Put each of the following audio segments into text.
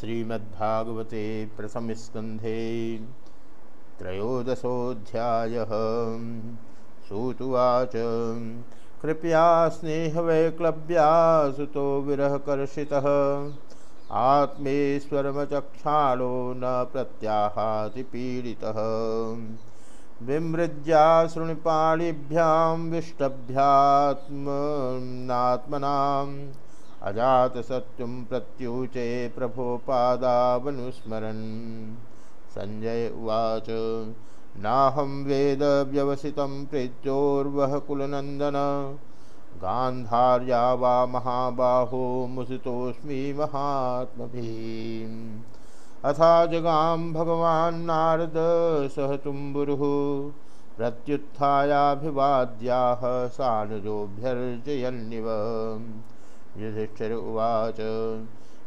श्रीमद्भागवते प्रथमस्कन्धे त्रयोदशोऽध्यायः। सूतुवाच कृपया स्नेहवैक्लव्या सुतो विरहकर्षितः। आत्मेश्वरमचक्षालो न प्रत्याहाति पीडितः। विमृज्या शृणुपाणिभ्यां विष्टभ्यात्मनात्मनाम् अजातसत्यं प्रत्युचे प्रभोपादावनुस्मरन्। सञ्जय उवाच, नाहं वेदव्यवसितं प्रीत्योर्वः कुलनन्दन। गान्धार्या वा महाबाहो मुसितोऽस्मि महात्मभिः। अथा जगां भगवान्नारद सह तुम्बुरुः। प्रत्युत्थायाभिवाद्याः सानुजोऽभ्यर्जयन्निव। युधिष्ठिर उवाच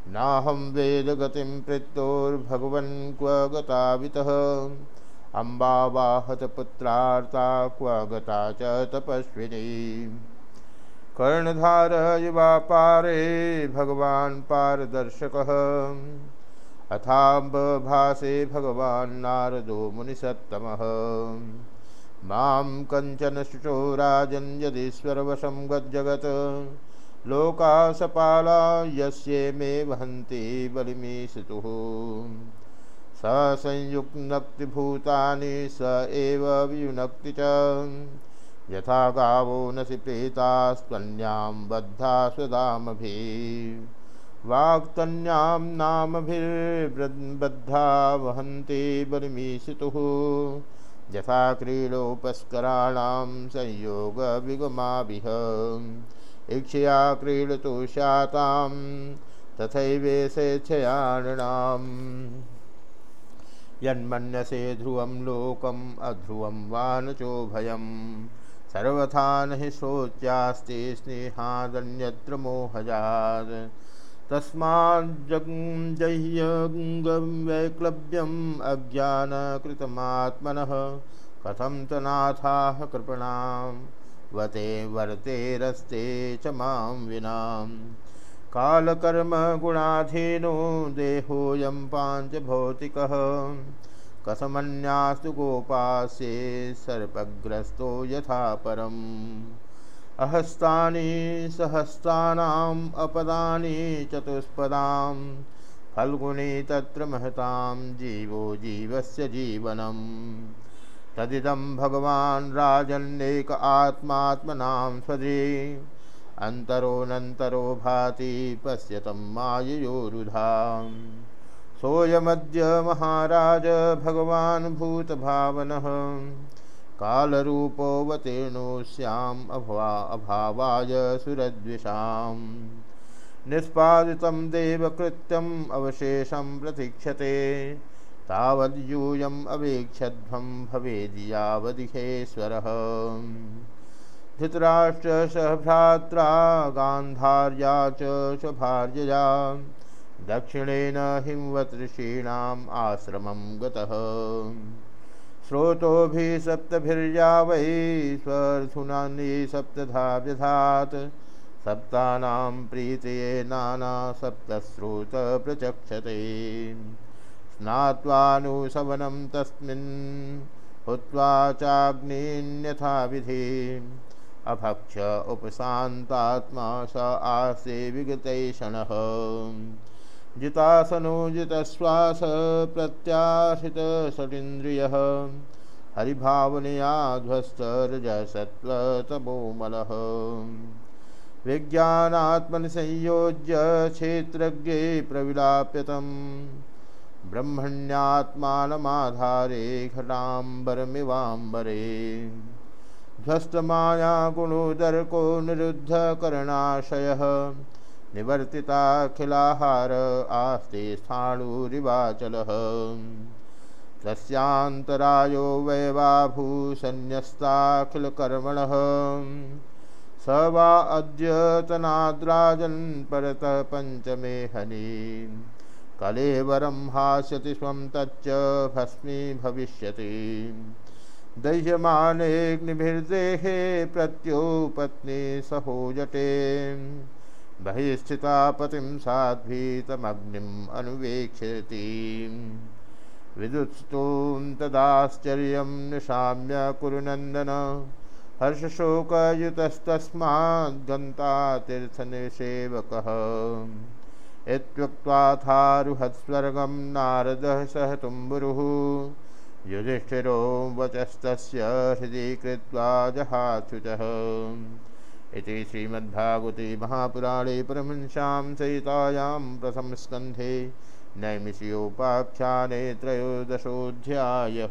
नाहं वेदगतिं प्रीत्योर्भगवन् क्व गतावितः। अम्बा वाहतपुत्रार्ता क्व गता च तपस्विनी। कर्णधार युवा पारे भगवान् पारदर्शकः। अथाम्बभासे भगवान् मुनिसत्तमः। माँ कञ्चन शुचो राजन् यदीश्वरवशं गज्जगत् लोकासपाला यस्ये मे वहन्ति बलिमीशितुः स संयुक्नक्तिभूतानि, स एव वियुनक्ति च। यथा गावो नसि प्रेतास्त्वन्यां बद्धा स्वदामभिः वाक्तन्यां नामभिर्बद्धा वहन्ति बलिमीशितुः यथा क्रीडोपस्कराणां संयोगविगमाभिः। इक्षया क्रीडतु शातां तथैवेशेच्छयाणाम् यन्मन्यसे ध्रुवं लोकम्, अध्रुवं वा न चोभयं सर्वथा न हि शोच्यास्ति स्नेहादन्यत्र मोहजात्। तस्माज्जह्यङ्गवैक्लव्यम् अज्ञानकृतमात्मनः, कथं च नाथाः कृपणां वते वर्तेरस्ते च माँ विनाम्। कालकर्मगुणाधीनो देहोऽयं पाञ्चभौतिकः। कथमन्यास्तु गोपास्ये सर्पग्रस्तो यथा परम्। अहस्तानि सहस्तानाम् अपदानि चतुष्पदां फल्गुनी तत्र महतां जीवो जीवस्य जीवनम्। तदिदं भगवान् राजन्नेक आत्मात्मनां स्वदे अन्तरोऽनन्तरो भाति पश्यतं माययोरुधाम्। सोऽयमद्य महाराज भगवान भगवान् भूतभावनः कालरूपोऽवतीर्णोऽस्याम् अभवा अभावाय सुरद्विषाम्। निष्पादितं देवकृत्यम् अवशेषं प्रतीक्षते। तावद्यूयम् अवेक्षध्वं भवेद्यावदिहेश्वरः धृतराष्ट्र सह भ्रात्रा गान्धार्या दक्षिणेन हिंवतृषीणाम् आश्रमं गतः। स्रोतोभिसप्तभिर्या वै स्वर्थुनानि सप्तधा व्यधात् सप्तानां प्रीतये नाना सप्तस्रोतप्रचक्षते स्नात्वानुशवनं तस्मिन् विधि अभक्ष उपशान्तात्मा स आसे विगतैषणः जितश्वास प्रत्याशितषडिन्द्रियः हरिभावनया ध्वस्तरजसत्त्वतमोमलः विज्ञानात्मनिसंयोज्य क्षेत्रज्ञे प्रविलाप्यतम्। ब्रह्मण्यात्मानमाधारे घटाम्बरमिवाम्बरे। ध्वस्तमाया गुणोदर्को निरुद्धकरणाशयः निवर्तिताखिलाहार आस्ते स्थाणुरिवाचलः। तस्यान्तरायो वैवाभूषन्यस्ताखिलकर्मणः। स वा अद्यतनाद्राजन् परतः पञ्चमे हनी। कलेवरं हास्यति स्वं तच्च, भस्मी भविष्यति। दह्यमानेऽग्निभिर्देहे प्रत्योपत्नी सहोजटे बहिस्थिता पतिं साध्वीतमग्निम् अनुवेक्षति विदुत्स्तूं तदाश्चर्यं निशाम्य कुरुनन्दन। हर्षशोकयुतस्तस्माद्गन्ता तीर्थनिषेवकः इत्युक्त्वाथारुहत्स्वर्गं नारदः सह तुम्बुरुः युधिष्ठिरो वचस्तस्य हृदि कृत्वा जहाच्युतः। इति श्रीमद्भागवते महापुराणे परमंशां सहितायां प्रथमस्कन्धे नैमिषयोपाख्याने त्रयोदशोऽध्यायः।